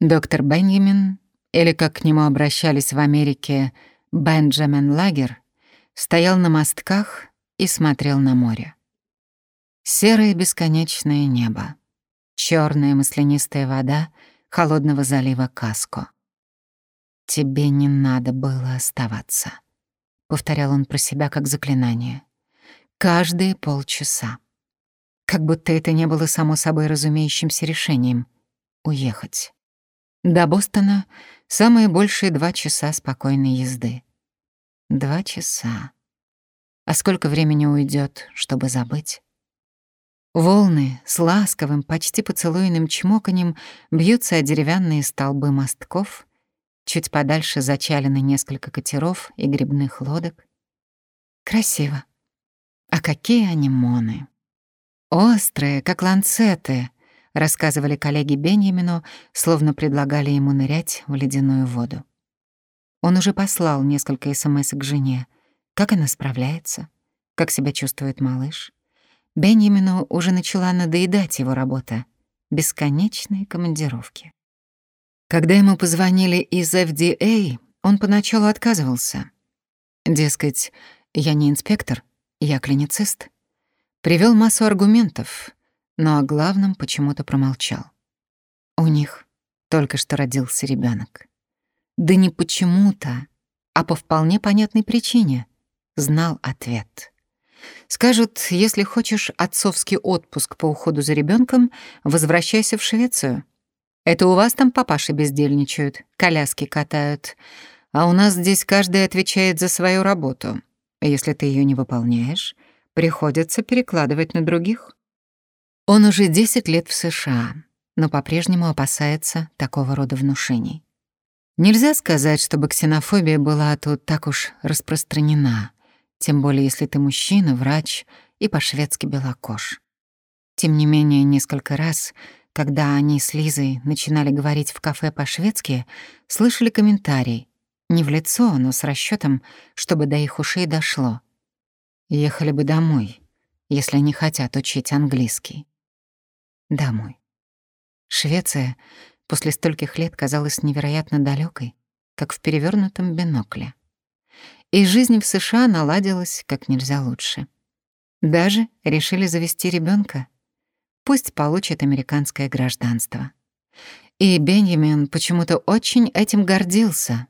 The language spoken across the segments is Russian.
Доктор Бенjamin, или как к нему обращались в Америке, Бенджамин Лагер, стоял на мостках и смотрел на море. Серое бесконечное небо, черная маслянистая вода холодного залива Каско. «Тебе не надо было оставаться», — повторял он про себя как заклинание. «Каждые полчаса. Как будто это не было само собой разумеющимся решением — уехать. До Бостона самые большие два часа спокойной езды. Два часа. А сколько времени уйдет, чтобы забыть? Волны с ласковым, почти поцелуйным чмоканьем бьются о деревянные столбы мостков, чуть подальше зачалены несколько катеров и грибных лодок. Красиво. А какие анимоны! Острые, как ланцеты, рассказывали коллеги Беньямину, словно предлагали ему нырять в ледяную воду. Он уже послал несколько смс к жене. Как она справляется? Как себя чувствует малыш? Беньямину уже начала надоедать его работа. Бесконечные командировки. Когда ему позвонили из FDA, он поначалу отказывался. Дескать, я не инспектор, я клиницист. Привел массу аргументов, но о главном почему-то промолчал. У них только что родился ребенок. Да не почему-то, а по вполне понятной причине. Знал ответ. Скажут, если хочешь отцовский отпуск по уходу за ребенком, возвращайся в Швецию. Это у вас там папаши бездельничают, коляски катают, а у нас здесь каждый отвечает за свою работу. Если ты ее не выполняешь, приходится перекладывать на других. Он уже 10 лет в США, но по-прежнему опасается такого рода внушений. Нельзя сказать, чтобы ксенофобия была тут так уж распространена, тем более если ты мужчина, врач и по-шведски белокож. Тем не менее, несколько раз, когда они с Лизой начинали говорить в кафе по-шведски, слышали комментарий, не в лицо, но с расчетом, чтобы до их ушей дошло. Ехали бы домой, если не хотят учить английский домой. Швеция после стольких лет казалась невероятно далекой, как в перевернутом бинокле. И жизнь в США наладилась как нельзя лучше. Даже решили завести ребенка. Пусть получит американское гражданство. И Бенjamin почему-то очень этим гордился.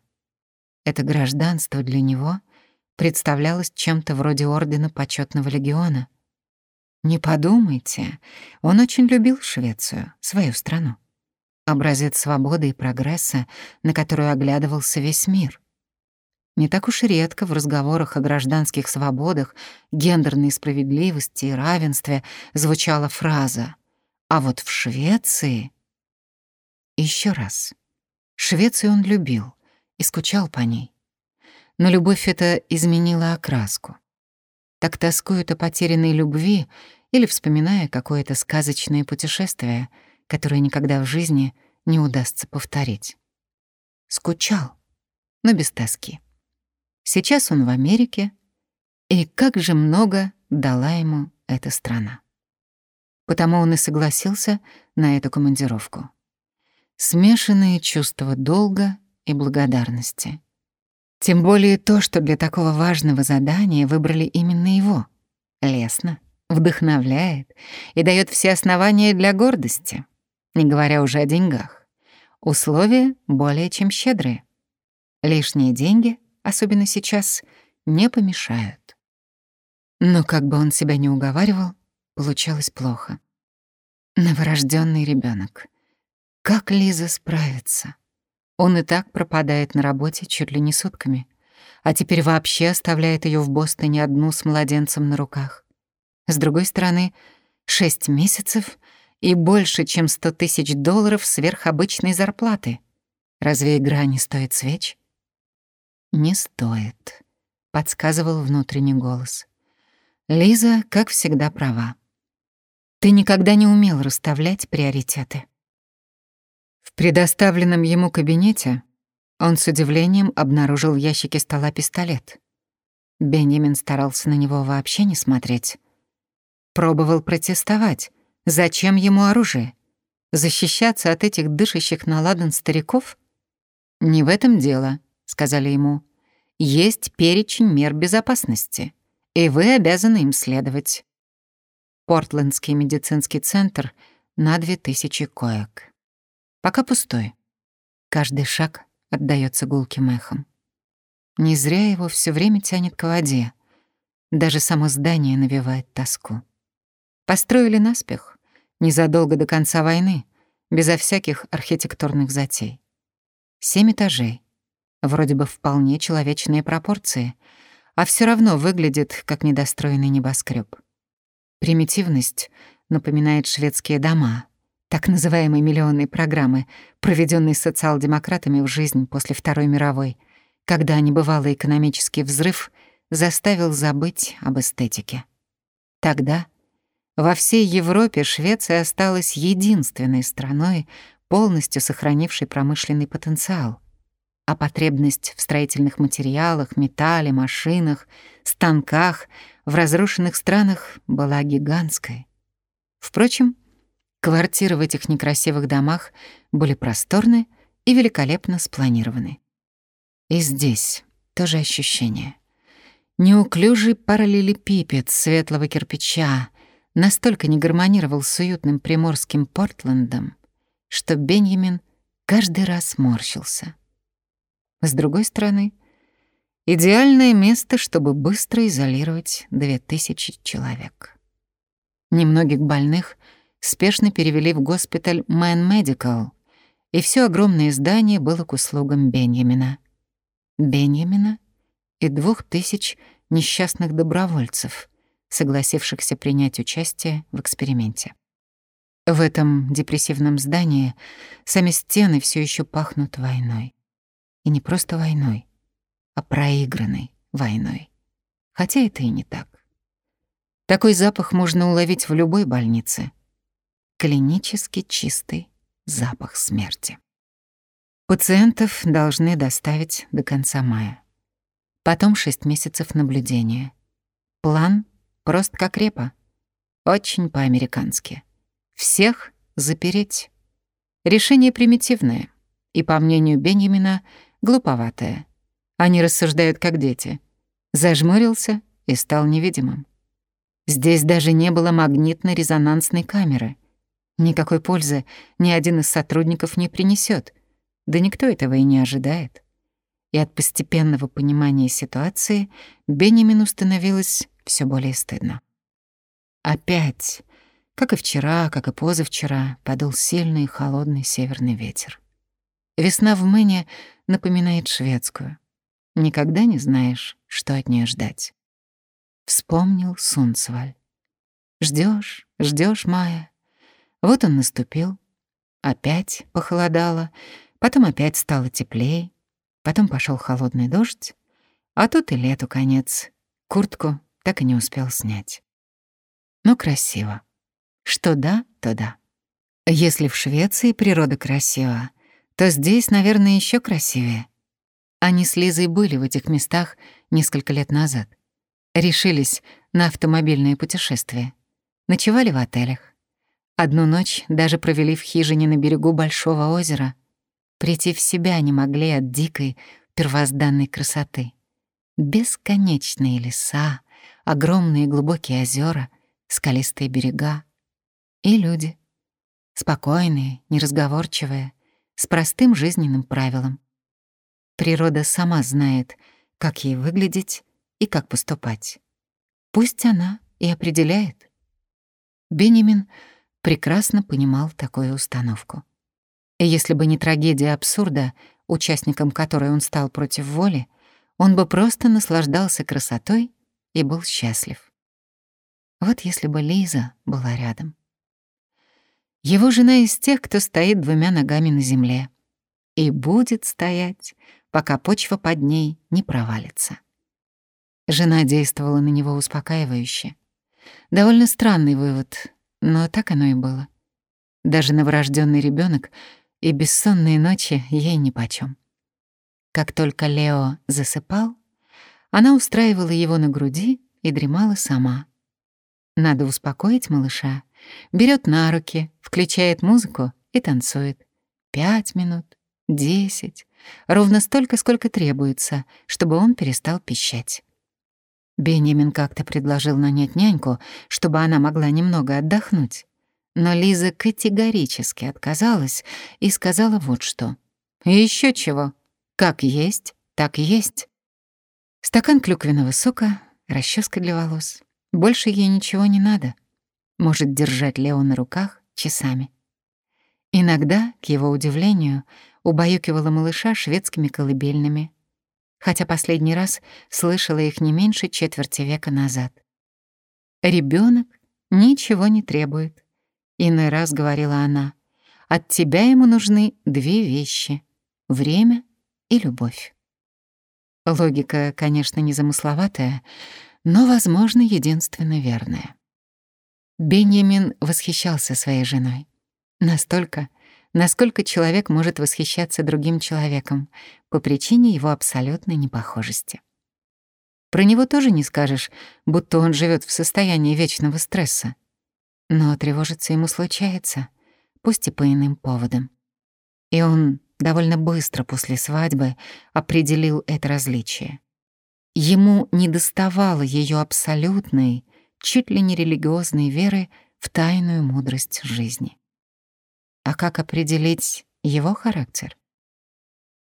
Это гражданство для него представлялось чем-то вроде ордена почетного легиона — не подумайте, он очень любил Швецию, свою страну. Образец свободы и прогресса, на которую оглядывался весь мир. Не так уж редко в разговорах о гражданских свободах, гендерной справедливости и равенстве звучала фраза «А вот в Швеции...» Еще раз. Швецию он любил и скучал по ней. Но любовь эта изменила окраску. Так тоскуют о потерянной любви или вспоминая какое-то сказочное путешествие, которое никогда в жизни не удастся повторить. Скучал, но без тоски. Сейчас он в Америке, и как же много дала ему эта страна. Потому он и согласился на эту командировку. Смешанные чувства долга и благодарности. Тем более то, что для такого важного задания выбрали именно его. Лесно вдохновляет и дает все основания для гордости, не говоря уже о деньгах. Условия более чем щедрые. Лишние деньги, особенно сейчас, не помешают. Но как бы он себя не уговаривал, получалось плохо. Новорожденный ребенок. Как Лиза справится? Он и так пропадает на работе чуть ли не сутками, а теперь вообще оставляет ее в Бостоне одну с младенцем на руках. С другой стороны, шесть месяцев и больше, чем сто тысяч долларов сверхобычной зарплаты. Разве игра не стоит свеч? «Не стоит», — подсказывал внутренний голос. Лиза, как всегда, права. Ты никогда не умел расставлять приоритеты. В предоставленном ему кабинете он с удивлением обнаружил в ящике стола пистолет. Бенjamin старался на него вообще не смотреть. Пробовал протестовать. Зачем ему оружие? Защищаться от этих дышащих на ладан стариков? Не в этом дело, сказали ему. Есть перечень мер безопасности, и вы обязаны им следовать. Портлендский медицинский центр на две тысячи коек. Пока пустой. Каждый шаг отдаётся гулким эхом. Не зря его всё время тянет к воде. Даже само здание навевает тоску. Построили наспех, незадолго до конца войны, безо всяких архитектурных затей. Семь этажей. Вроде бы вполне человечные пропорции, а всё равно выглядит как недостроенный небоскреб. Примитивность напоминает шведские дома, так называемой миллионной программы, проведенной социал-демократами в жизнь после Второй мировой, когда небывалый экономический взрыв заставил забыть об эстетике. Тогда во всей Европе Швеция осталась единственной страной, полностью сохранившей промышленный потенциал. А потребность в строительных материалах, металле, машинах, станках в разрушенных странах была гигантской. Впрочем, квартиры в этих некрасивых домах были просторны и великолепно спланированы. И здесь тоже ощущение. Неуклюжий параллелепипед светлого кирпича настолько не гармонировал с уютным приморским Портлендом, что Бенjamin каждый раз морщился. С другой стороны, идеальное место, чтобы быстро изолировать две тысячи человек. Немногих больных спешно перевели в госпиталь Man Medical, и все огромное здание было к услугам Беньямина. Беньямина и двух тысяч несчастных добровольцев, согласившихся принять участие в эксперименте. В этом депрессивном здании сами стены все еще пахнут войной. И не просто войной, а проигранной войной. Хотя это и не так. Такой запах можно уловить в любой больнице. Клинически чистый запах смерти. Пациентов должны доставить до конца мая. Потом шесть месяцев наблюдения. План прост как репа. Очень по-американски. Всех запереть. Решение примитивное и, по мнению Бенjamина, глуповатое. Они рассуждают как дети. Зажмурился и стал невидимым. Здесь даже не было магнитно-резонансной камеры. Никакой пользы ни один из сотрудников не принесет. Да никто этого и не ожидает. И от постепенного понимания ситуации Бенемину становилось все более стыдно. Опять, как и вчера, как и позавчера, подул сильный холодный северный ветер. Весна в Мэне напоминает шведскую. Никогда не знаешь, что от нее ждать. Вспомнил Сунцваль. Ждешь, ждешь мая. Вот он наступил. Опять похолодало, потом опять стало теплее, потом пошел холодный дождь, а тут и лету конец. Куртку так и не успел снять. Но красиво. Что да, то да. Если в Швеции природа красива, то здесь, наверное, еще красивее. Они с Лизой были в этих местах несколько лет назад решились на автомобильное путешествие. Ночевали в отелях. Одну ночь даже провели в хижине на берегу большого озера. Прийти в себя не могли от дикой, первозданной красоты. Бесконечные леса, огромные глубокие озера, скалистые берега. И люди. Спокойные, неразговорчивые, с простым жизненным правилом. Природа сама знает, как ей выглядеть и как поступать. Пусть она и определяет. Бенемин прекрасно понимал такую установку. И если бы не трагедия абсурда, участником которой он стал против воли, он бы просто наслаждался красотой и был счастлив. Вот если бы Лиза была рядом. Его жена из тех, кто стоит двумя ногами на земле и будет стоять, пока почва под ней не провалится. Жена действовала на него успокаивающе. Довольно странный вывод, но так оно и было. Даже новорожденный ребенок и бессонные ночи ей нипочём. Как только Лео засыпал, она устраивала его на груди и дремала сама. Надо успокоить малыша. Берет на руки, включает музыку и танцует. Пять минут, десять, ровно столько, сколько требуется, чтобы он перестал пищать. Бенjamin как-то предложил нанять няньку, чтобы она могла немного отдохнуть. Но Лиза категорически отказалась и сказала вот что. Еще чего. Как есть, так есть. Стакан клюквенного сока, расческа для волос. Больше ей ничего не надо. Может держать Лео на руках часами. Иногда, к его удивлению, убаюкивала малыша шведскими колыбельными, хотя последний раз слышала их не меньше четверти века назад. Ребенок ничего не требует. Иной раз говорила она, от тебя ему нужны две вещи — время и любовь. Логика, конечно, незамысловатая, но, возможно, единственно верная. Бенjamin восхищался своей женой. Настолько, насколько человек может восхищаться другим человеком по причине его абсолютной непохожести. Про него тоже не скажешь, будто он живет в состоянии вечного стресса. Но тревожиться ему случается, пусть и по иным поводам. И он довольно быстро после свадьбы определил это различие. Ему недоставало ее абсолютной, чуть ли не религиозной веры в тайную мудрость жизни. А как определить его характер?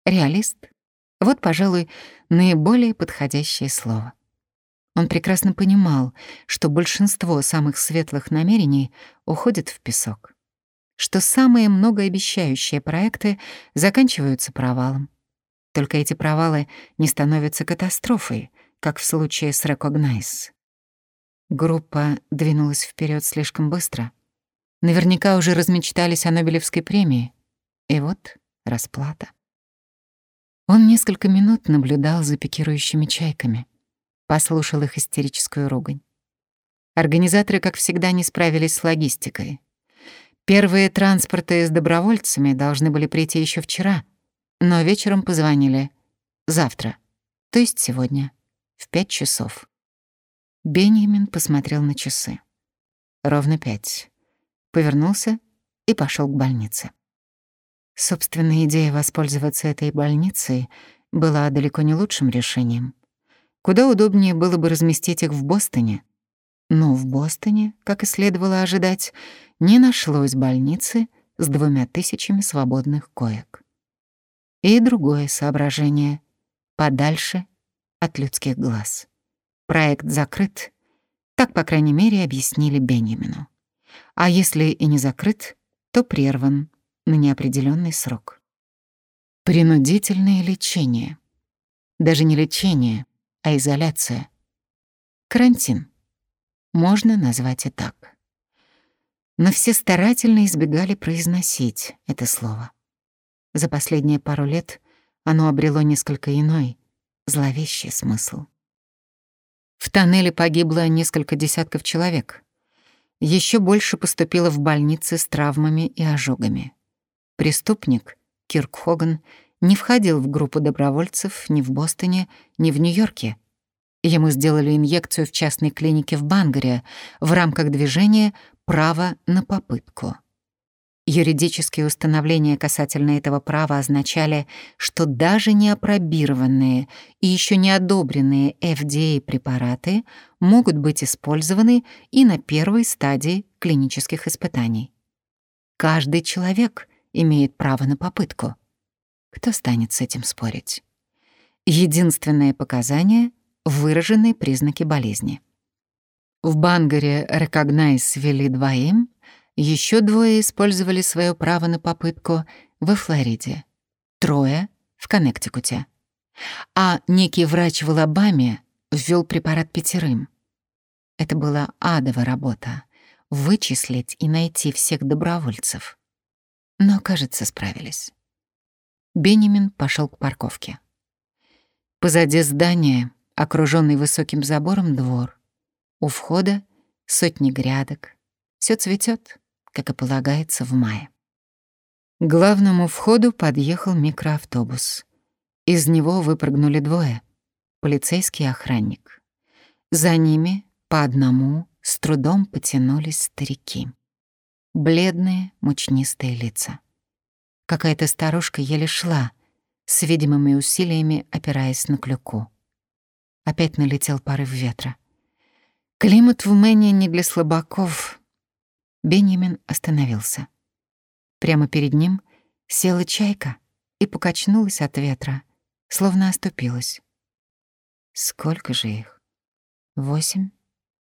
Реалист — вот, пожалуй, наиболее подходящее слово. Он прекрасно понимал, что большинство самых светлых намерений уходит в песок, что самые многообещающие проекты заканчиваются провалом. Только эти провалы не становятся катастрофой, как в случае с Recognize. Группа двинулась вперед слишком быстро — Наверняка уже размечтались о Нобелевской премии. И вот расплата. Он несколько минут наблюдал за пикирующими чайками, послушал их истерическую ругань. Организаторы, как всегда, не справились с логистикой. Первые транспорты с добровольцами должны были прийти еще вчера, но вечером позвонили. Завтра, то есть сегодня, в пять часов. Бенjamin посмотрел на часы. Ровно пять повернулся и пошел к больнице. Собственная идея воспользоваться этой больницей была далеко не лучшим решением. Куда удобнее было бы разместить их в Бостоне. Но в Бостоне, как и следовало ожидать, не нашлось больницы с двумя тысячами свободных коек. И другое соображение — подальше от людских глаз. Проект закрыт, так, по крайней мере, объяснили Бенjamin а если и не закрыт, то прерван на неопределенный срок. Принудительное лечение. Даже не лечение, а изоляция. Карантин. Можно назвать и так. Но все старательно избегали произносить это слово. За последние пару лет оно обрело несколько иной, зловещий смысл. В тоннеле погибло несколько десятков человек — еще больше поступило в больницы с травмами и ожогами. Преступник, Кирк Хоган, не входил в группу добровольцев ни в Бостоне, ни в Нью-Йорке. Ему сделали инъекцию в частной клинике в Бангаре в рамках движения «Право на попытку». Юридические установления касательно этого права означали, что даже неопробированные и еще не одобренные FDA препараты могут быть использованы и на первой стадии клинических испытаний. Каждый человек имеет право на попытку. Кто станет с этим спорить? Единственное показание — выраженные признаки болезни. В Бангаре Recognize ввели двоим — еще двое использовали свое право на попытку во Флориде, трое — в Коннектикуте. А некий врач в Алабаме ввел препарат пятерым. Это была адова работа — вычислить и найти всех добровольцев. Но, кажется, справились. Бенемин пошел к парковке. Позади здания, окруженный высоким забором, двор. У входа сотни грядок. Все цветет как и полагается в мае. К главному входу подъехал микроавтобус. Из него выпрыгнули двое — полицейский и охранник. За ними по одному с трудом потянулись старики. бледные, мучнистые лица. Какая-то старушка еле шла, с видимыми усилиями опираясь на клюку. Опять налетел порыв ветра. Климат в Мэне не для слабаков. Бенjamin остановился. Прямо перед ним села чайка и покачнулась от ветра, словно оступилась. Сколько же их? Восемь?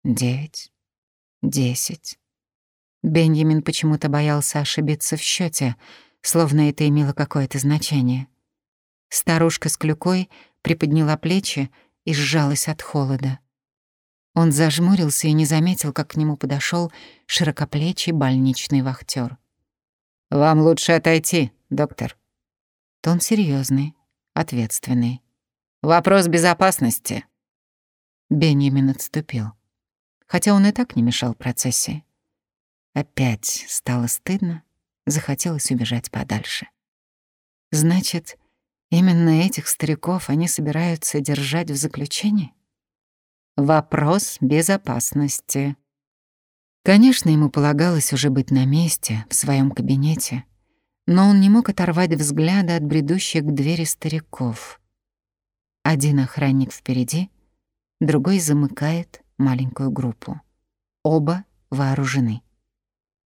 Девять? Десять? Бенjamin почему-то боялся ошибиться в счете, словно это имело какое-то значение. Старушка с клюкой приподняла плечи и сжалась от холода. Он зажмурился и не заметил, как к нему подошел широкоплечий больничный вахтер. «Вам лучше отойти, доктор». Тон серьезный, ответственный. «Вопрос безопасности». Бенjamin отступил, хотя он и так не мешал процессии. Опять стало стыдно, захотелось убежать подальше. Значит, именно этих стариков они собираются держать в заключении? Вопрос безопасности. Конечно, ему полагалось уже быть на месте, в своем кабинете, но он не мог оторвать взгляда от бредущих к двери стариков. Один охранник впереди, другой замыкает маленькую группу. Оба вооружены.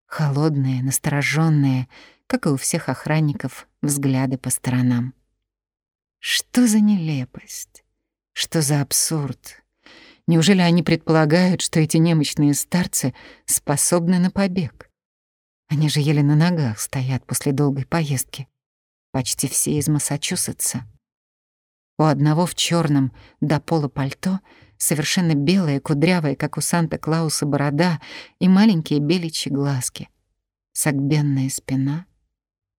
Холодные, настороженные, как и у всех охранников, взгляды по сторонам. Что за нелепость? Что за абсурд? Неужели они предполагают, что эти немощные старцы способны на побег? Они же еле на ногах стоят после долгой поездки. Почти все из Массачусетса. У одного в черном до пола пальто — совершенно белая, кудрявая, как у Санта-Клауса борода и маленькие беличьи глазки. Согбенная спина.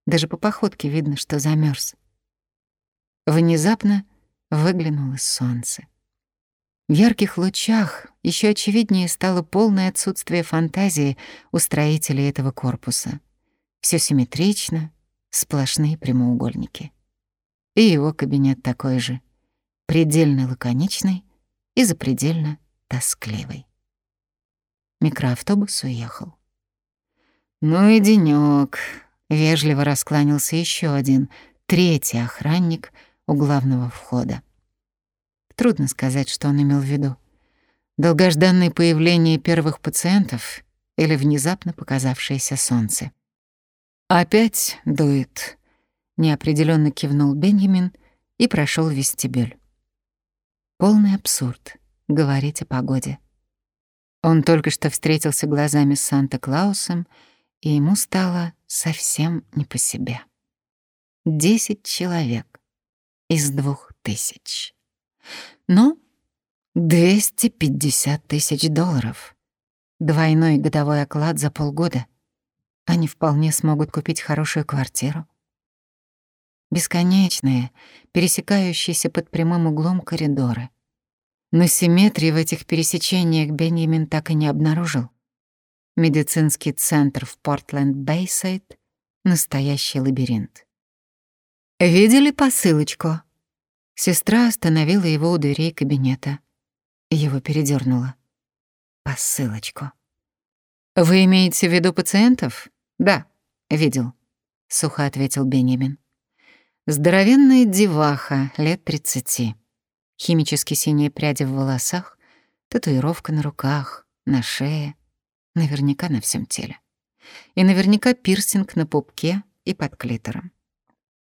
Даже по походке видно, что замерз. Внезапно выглянуло солнце. В ярких лучах еще очевиднее стало полное отсутствие фантазии у строителей этого корпуса. Все симметрично, сплошные прямоугольники. И его кабинет такой же, предельно лаконичный, и запредельно тоскливый. Микроавтобус уехал. «Ну и денёк», — вежливо раскланялся еще один, третий охранник у главного входа. Трудно сказать, что он имел в виду. Долгожданное появление первых пациентов или внезапно показавшееся солнце. «Опять дует», — неопределенно кивнул Бенjamin и прошел вестибюль. Полный абсурд — говорить о погоде. Он только что встретился глазами с Санта-Клаусом, и ему стало совсем не по себе. Десять человек из двух тысяч. Но 250 тысяч долларов. Двойной годовой оклад за полгода. Они вполне смогут купить хорошую квартиру. Бесконечные, пересекающиеся под прямым углом коридоры. Но симметрии в этих пересечениях Бенjamin так и не обнаружил. Медицинский центр в Портленд-Бейсайд — настоящий лабиринт. «Видели посылочку?» Сестра остановила его у дверей кабинета. Его передёрнуло. «Посылочку». «Вы имеете в виду пациентов?» «Да, видел», — сухо ответил Бенjamin. Здоровенная деваха, лет тридцати. Химически синие пряди в волосах, татуировка на руках, на шее, наверняка на всем теле. И наверняка пирсинг на пупке и под клитором.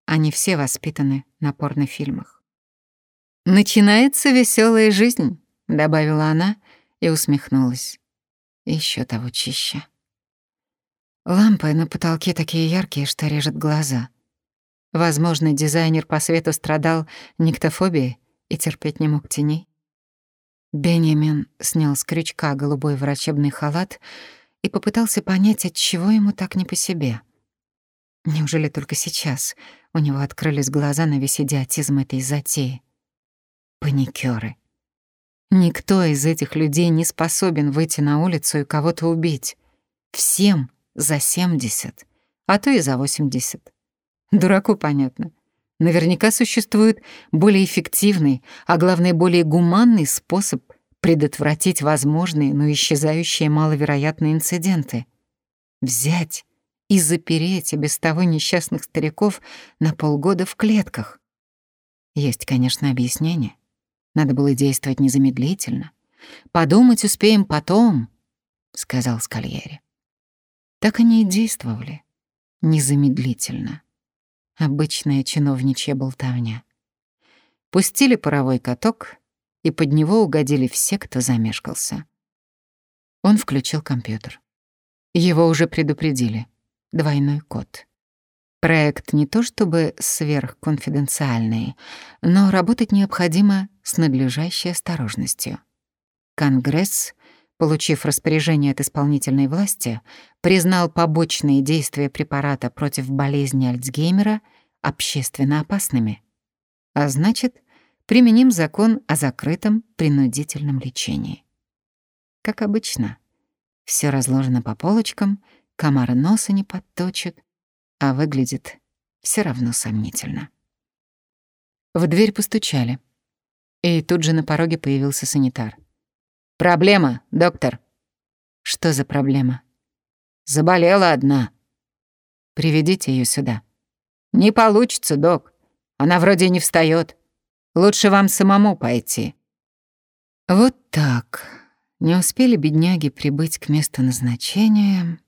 Они все воспитаны на порнофильмах. «Начинается веселая жизнь», — добавила она и усмехнулась. Еще того чище. Лампы на потолке такие яркие, что режет глаза. Возможно, дизайнер по свету страдал никтофобией и терпеть не мог теней. Бенjamin снял с крючка голубой врачебный халат и попытался понять, от чего ему так не по себе. Неужели только сейчас у него открылись глаза на весь идиотизм этой затеи? Паникёры. Никто из этих людей не способен выйти на улицу и кого-то убить. Всем за 70, а то и за 80. Дураку понятно. Наверняка существует более эффективный, а главное, более гуманный способ предотвратить возможные, но исчезающие маловероятные инциденты. взять и запереть и без того несчастных стариков на полгода в клетках? Есть, конечно, объяснение. Надо было действовать незамедлительно. Подумать успеем потом, — сказал Скальери. Так они и действовали. Незамедлительно. Обычная чиновничья болтовня. Пустили паровой каток, и под него угодили все, кто замешкался. Он включил компьютер. Его уже предупредили. Двойной код. Проект не то чтобы сверхконфиденциальный, но работать необходимо с надлежащей осторожностью. Конгресс, получив распоряжение от исполнительной власти, признал побочные действия препарата против болезни Альцгеймера общественно опасными. А значит, применим закон о закрытом принудительном лечении. Как обычно, все разложено по полочкам, комар носа не подточит, а выглядит все равно сомнительно. В дверь постучали, и тут же на пороге появился санитар. «Проблема, доктор». «Что за проблема?» «Заболела одна». «Приведите ее сюда». «Не получится, док. Она вроде не встает. Лучше вам самому пойти». Вот так. Не успели бедняги прибыть к месту назначения.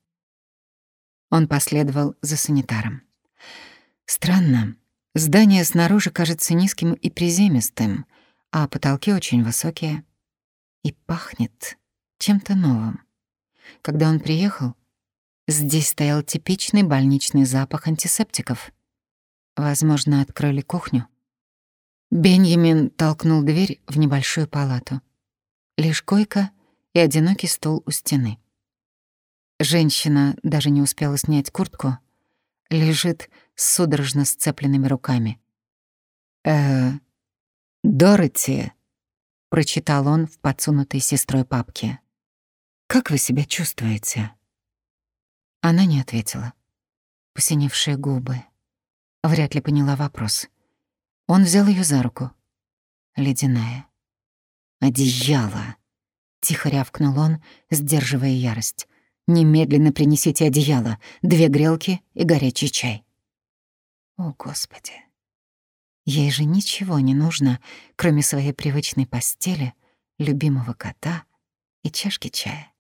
Он последовал за санитаром. Странно. Здание снаружи кажется низким и приземистым, а потолки очень высокие и пахнет чем-то новым. Когда он приехал, здесь стоял типичный больничный запах антисептиков. Возможно, открыли кухню. Бенjamin толкнул дверь в небольшую палату. Лишь койка и одинокий стол у стены. Женщина даже не успела снять куртку, лежит с судорожно сцепленными руками. «Э, Дороти», — прочитал он в подсунутой сестрой папке. «Как вы себя чувствуете?» Она не ответила. Посиневшие губы. Вряд ли поняла вопрос. Он взял ее за руку. Ледяная. «Одеяло!» — тихо рявкнул он, сдерживая ярость. «Немедленно принесите одеяло, две грелки и горячий чай». О, Господи! Ей же ничего не нужно, кроме своей привычной постели, любимого кота и чашки чая.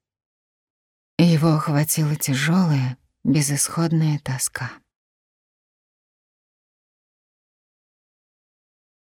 Его охватила тяжелая, безысходная тоска.